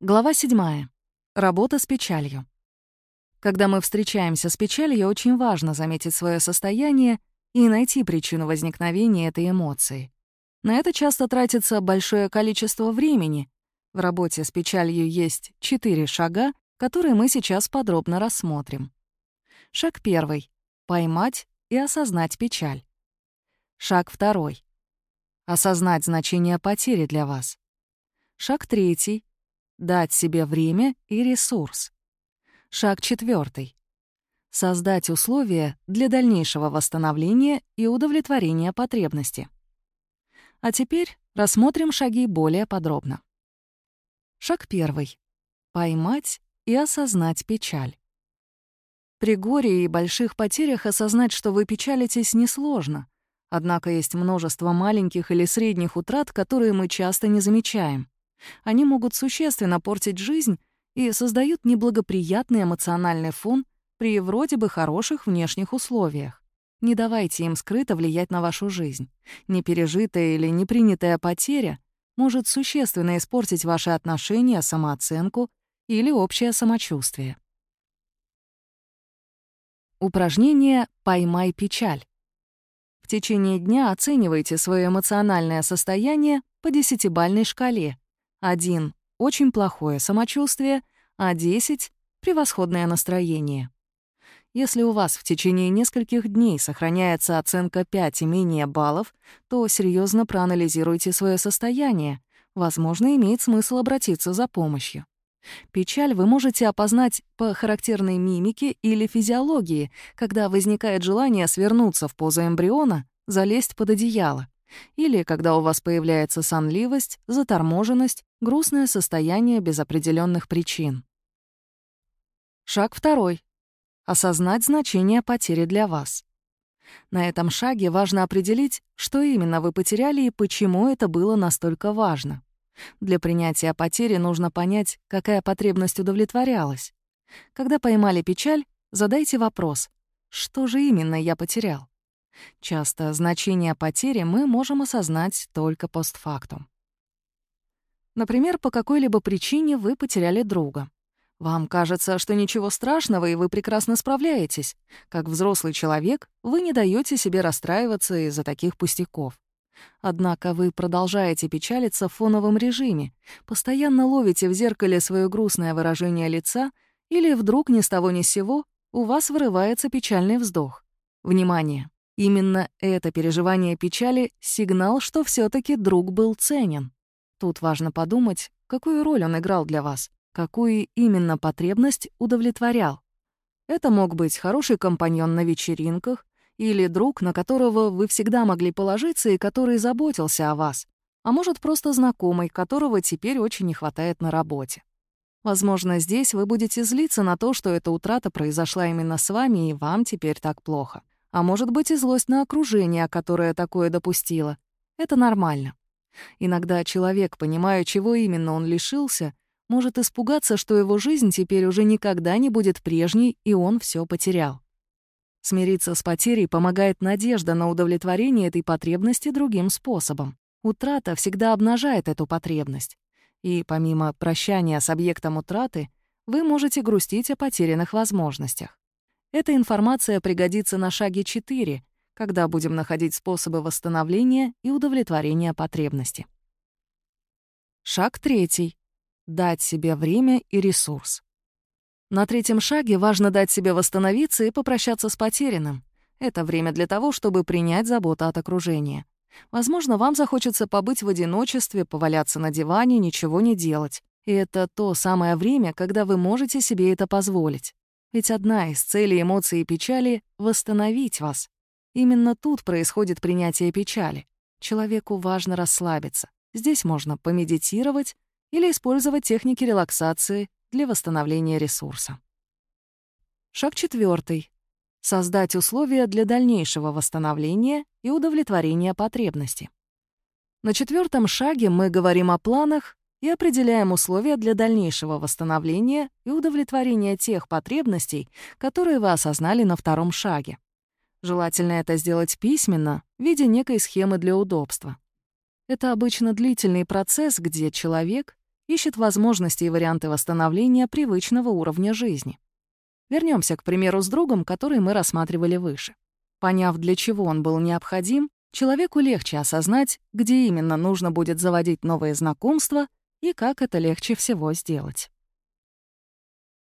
Глава 7. Работа с печалью. Когда мы встречаемся с печалью, очень важно заметить свое состояние и найти причину возникновения этой эмоции. На это часто тратится большое количество времени. В работе с печалью есть четыре шага, которые мы сейчас подробно рассмотрим. Шаг первый — поймать и осознать печаль. Шаг второй — осознать значение потери для вас. Шаг третий — Дать себе время и ресурс. Шаг четвертый. Создать условия для дальнейшего восстановления и удовлетворения потребности. А теперь рассмотрим шаги более подробно. Шаг первый. Поймать и осознать печаль. При горе и больших потерях осознать, что вы печалитесь, несложно. Однако есть множество маленьких или средних утрат, которые мы часто не замечаем. Они могут существенно портить жизнь и создают неблагоприятный эмоциональный фон при вроде бы хороших внешних условиях. Не давайте им скрыто влиять на вашу жизнь. Непережитая или непринятая потеря может существенно испортить ваши отношения, самооценку или общее самочувствие. Упражнение «Поймай печаль». В течение дня оценивайте свое эмоциональное состояние по десятибальной шкале 1 — очень плохое самочувствие, а 10 — превосходное настроение. Если у вас в течение нескольких дней сохраняется оценка 5 и менее баллов, то серьезно проанализируйте свое состояние. Возможно, имеет смысл обратиться за помощью. Печаль вы можете опознать по характерной мимике или физиологии, когда возникает желание свернуться в позу эмбриона, залезть под одеяло. Или когда у вас появляется сонливость, заторможенность, грустное состояние без определенных причин. Шаг второй. Осознать значение потери для вас. На этом шаге важно определить, что именно вы потеряли и почему это было настолько важно. Для принятия потери нужно понять, какая потребность удовлетворялась. Когда поймали печаль, задайте вопрос, что же именно я потерял? Часто значение потери мы можем осознать только постфактум. Например, по какой-либо причине вы потеряли друга. Вам кажется, что ничего страшного, и вы прекрасно справляетесь. Как взрослый человек, вы не даете себе расстраиваться из-за таких пустяков. Однако вы продолжаете печалиться в фоновом режиме, постоянно ловите в зеркале свое грустное выражение лица, или вдруг ни с того ни с сего у вас вырывается печальный вздох. Внимание! Именно это переживание печали — сигнал, что все таки друг был ценен. Тут важно подумать, какую роль он играл для вас, какую именно потребность удовлетворял. Это мог быть хороший компаньон на вечеринках или друг, на которого вы всегда могли положиться и который заботился о вас, а может, просто знакомый, которого теперь очень не хватает на работе. Возможно, здесь вы будете злиться на то, что эта утрата произошла именно с вами, и вам теперь так плохо а может быть и злость на окружение, которое такое допустило. Это нормально. Иногда человек, понимая, чего именно он лишился, может испугаться, что его жизнь теперь уже никогда не будет прежней, и он все потерял. Смириться с потерей помогает надежда на удовлетворение этой потребности другим способом. Утрата всегда обнажает эту потребность. И помимо прощания с объектом утраты, вы можете грустить о потерянных возможностях. Эта информация пригодится на шаге 4, когда будем находить способы восстановления и удовлетворения потребности. Шаг третий. Дать себе время и ресурс. На третьем шаге важно дать себе восстановиться и попрощаться с потерянным. Это время для того, чтобы принять заботу от окружения. Возможно, вам захочется побыть в одиночестве, поваляться на диване, ничего не делать. И это то самое время, когда вы можете себе это позволить. Ведь одна из целей эмоций печали — восстановить вас. Именно тут происходит принятие печали. Человеку важно расслабиться. Здесь можно помедитировать или использовать техники релаксации для восстановления ресурса. Шаг четвертый: Создать условия для дальнейшего восстановления и удовлетворения потребности. На четвертом шаге мы говорим о планах, и определяем условия для дальнейшего восстановления и удовлетворения тех потребностей, которые вы осознали на втором шаге. Желательно это сделать письменно, в виде некой схемы для удобства. Это обычно длительный процесс, где человек ищет возможности и варианты восстановления привычного уровня жизни. Вернемся к примеру с другом, который мы рассматривали выше. Поняв, для чего он был необходим, человеку легче осознать, где именно нужно будет заводить новые знакомства и как это легче всего сделать.